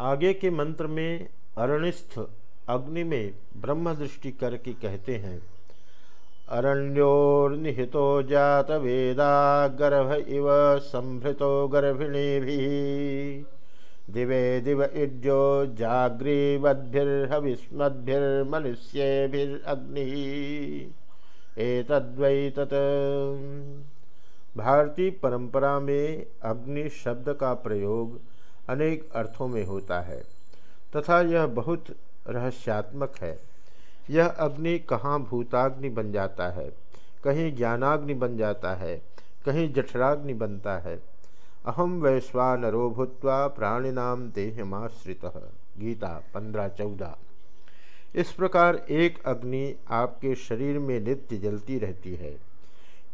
आगे के मंत्र में अरणिस्थ अग्नि में ब्रह्म दृष्टि करके कहते हैं, अरण्योर्निहितो जात वेदा गर्भ इव संभृतो गर्भिणी भी दिवे दिव इड्यो जाग्रीवद्भिर्हविस्मद्भिर्मनुष्येभिरग्नि। एतद्वै तत्। भारतीय परंपरा में अग्नि शब्द का प्रयोग अनेक अर्थों में होता है, तथा यह बहुत रहस्यात्मक है। यह अग्नि कहाँ भूताग्नि बन जाता है? कहीं ज्ञानाग्नि बन जाता है, कहीं जठराग्नि बनता है। अहम वैश्वानरो भूत्वा प्राणिनाम देहमाश्रित। गीता पंद्रह चौदह। इस प्रकार एक अग्नि आपके शरीर में नित्य जलती रहती है।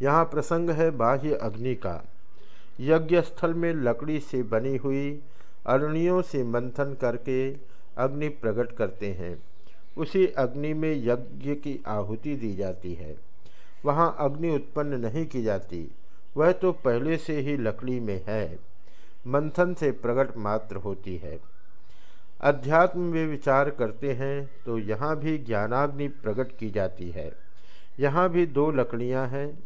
यहाँ प्रसंग है बाह्य अग्नि का। यज्ञ स्थल में लकड़ी से बनी हुई अरणियों से मंथन करके अग्नि प्रकट करते हैं। उसी अग्नि में यज्ञ की आहुति दी जाती है। वहाँ अग्नि उत्पन्न नहीं की जाती। वह तो पहले से ही लकड़ी में है। मंथन से प्रकट मात्र होती है। अध्यात्म में विचार करते हैं तो यहाँ भी ज्ञानाग्नि प्रकट की जाती है। यहाँ भी दो लकड़ियाँ हैं।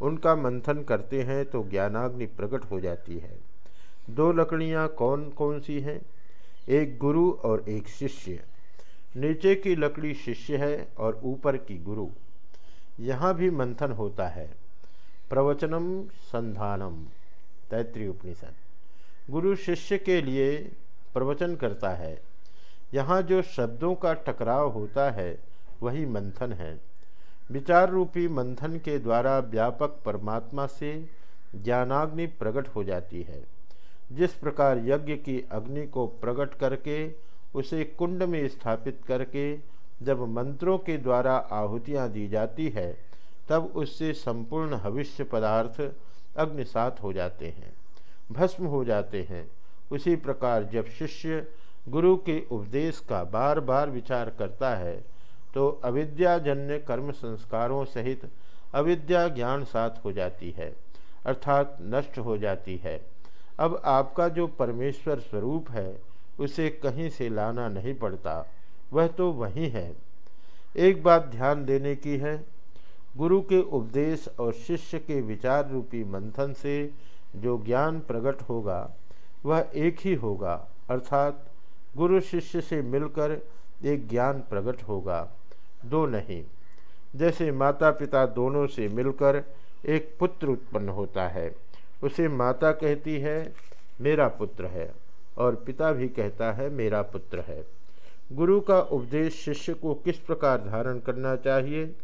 उनका मंथन करते हैं तो ज्ञानाग्नि प्रकट हो जाती है। दो लकड़ियाँ कौन कौन सी हैं? एक गुरु और एक शिष्य। नीचे की लकड़ी शिष्य है और ऊपर की गुरु। यहाँ भी मंथन होता है। प्रवचनम संधानम। तैतृय उपनिषद। गुरु शिष्य के लिए प्रवचन करता है। यहाँ जो शब्दों का टकराव होता है, वही मंथन है। विचार रूपी मंथन के द्वारा व्यापक परमात्मा से ज्ञानाग्नि प्रकट हो जाती है। जिस प्रकार यज्ञ की अग्नि को प्रकट करके, उसे कुंड में स्थापित करके जब मंत्रों के द्वारा आहुतियाँ दी जाती है, तब उससे संपूर्ण भविष्य पदार्थ अग्निसात हो जाते हैं, भस्म हो जाते हैं। उसी प्रकार जब शिष्य गुरु के उपदेश का बार बार विचार करता है तो अविद्याजन्य कर्म संस्कारों सहित अविद्या ज्ञान साथ हो जाती है, अर्थात नष्ट हो जाती है। अब आपका जो परमेश्वर स्वरूप है, उसे कहीं से लाना नहीं पड़ता। वह तो वही है। एक बात ध्यान देने की है, गुरु के उपदेश और शिष्य के विचार रूपी मंथन से जो ज्ञान प्रकट होगा, वह एक ही होगा, अर्थात गुरु शिष्य से मिलकर एक ज्ञान प्रकट होगा। दो नहीं, जैसे माता पिता दोनों से मिलकर एक पुत्र उत्पन्न होता है। उसे माता कहती है, मेरा पुत्र है। और पिता भी कहता है, मेरा पुत्र है। गुरु का उपदेश शिष्य को किस प्रकार धारण करना चाहिए?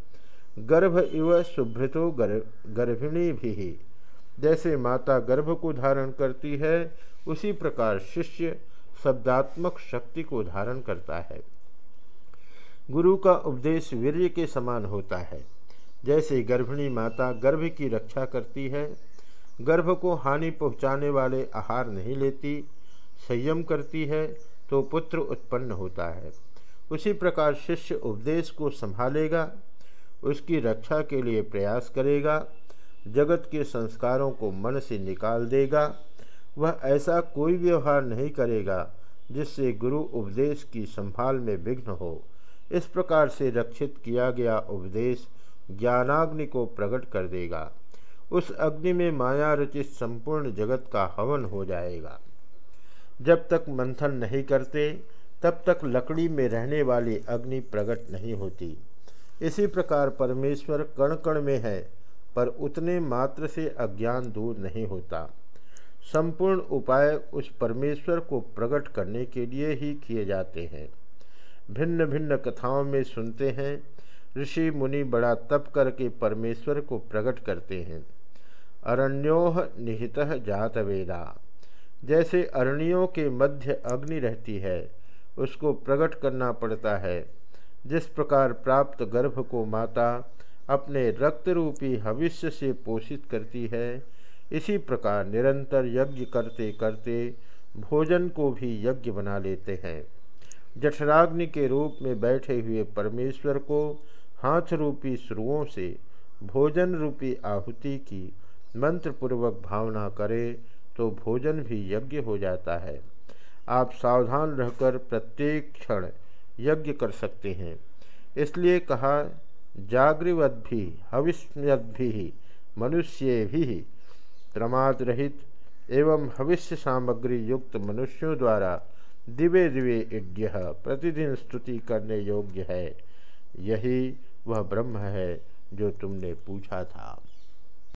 गर्भ इव सुभृतो गर्भिणी भी जैसे माता गर्भ को धारण करती है, उसी प्रकार शिष्य शब्दात्मक शक्ति को धारण करता है। गुरु का उपदेश वीर्य के समान होता है। जैसे गर्भिणी माता गर्भ की रक्षा करती है गर्भ को हानि पहुँचाने वाले आहार नहीं लेती, संयम करती है तो पुत्र उत्पन्न होता है। उसी प्रकार शिष्य उपदेश को संभालेगा, उसकी रक्षा के लिए प्रयास करेगा, जगत के संस्कारों को मन से निकाल देगा। वह ऐसा कोई व्यवहार नहीं करेगा जिससे गुरु उपदेश की संभाल में विघ्न हो। इस प्रकार से रक्षित किया गया उपदेश ज्ञानाग्नि को प्रकट कर देगा। उस अग्नि में माया रचित संपूर्ण जगत का हवन हो जाएगा। जब तक मंथन नहीं करते, तब तक लकड़ी में रहने वाली अग्नि प्रकट नहीं होती। इसी प्रकार परमेश्वर कण कण में है, पर उतने मात्र से अज्ञान दूर नहीं होता। संपूर्ण उपाय उस परमेश्वर को प्रकट करने के लिए ही किए जाते हैं। भिन्न भिन्न कथाओं में सुनते हैं, ऋषि मुनि बड़ा तप करके परमेश्वर को प्रकट करते हैं। अरण्योह निहित जात वेदा जैसे अरण्यों के मध्य अग्नि रहती है, उसको प्रकट करना पड़ता है। जिस प्रकार प्राप्त गर्भ को माता अपने रक्त रूपी भविष्य से पोषित करती है, इसी प्रकार निरंतर यज्ञ करते करते भोजन को भी यज्ञ बना लेते हैं। जठराग्नि के रूप में बैठे हुए परमेश्वर को हाथ रूपी श्रुओं से भोजन रूपी आहुति की मंत्रपूर्वक भावना करे तो भोजन भी यज्ञ हो जाता है। आप सावधान रहकर प्रत्येक क्षण यज्ञ कर सकते हैं। इसलिए कहा जागृवद भी हविष्यद भी, मनुष्य भी प्रमाद रहित एवं भविष्य सामग्री युक्त मनुष्यों द्वारा दिवे दिवे इड्य प्रतिदिन स्तुति करने योग्य है। यही वह ब्रह्म है जो तुमने पूछा था।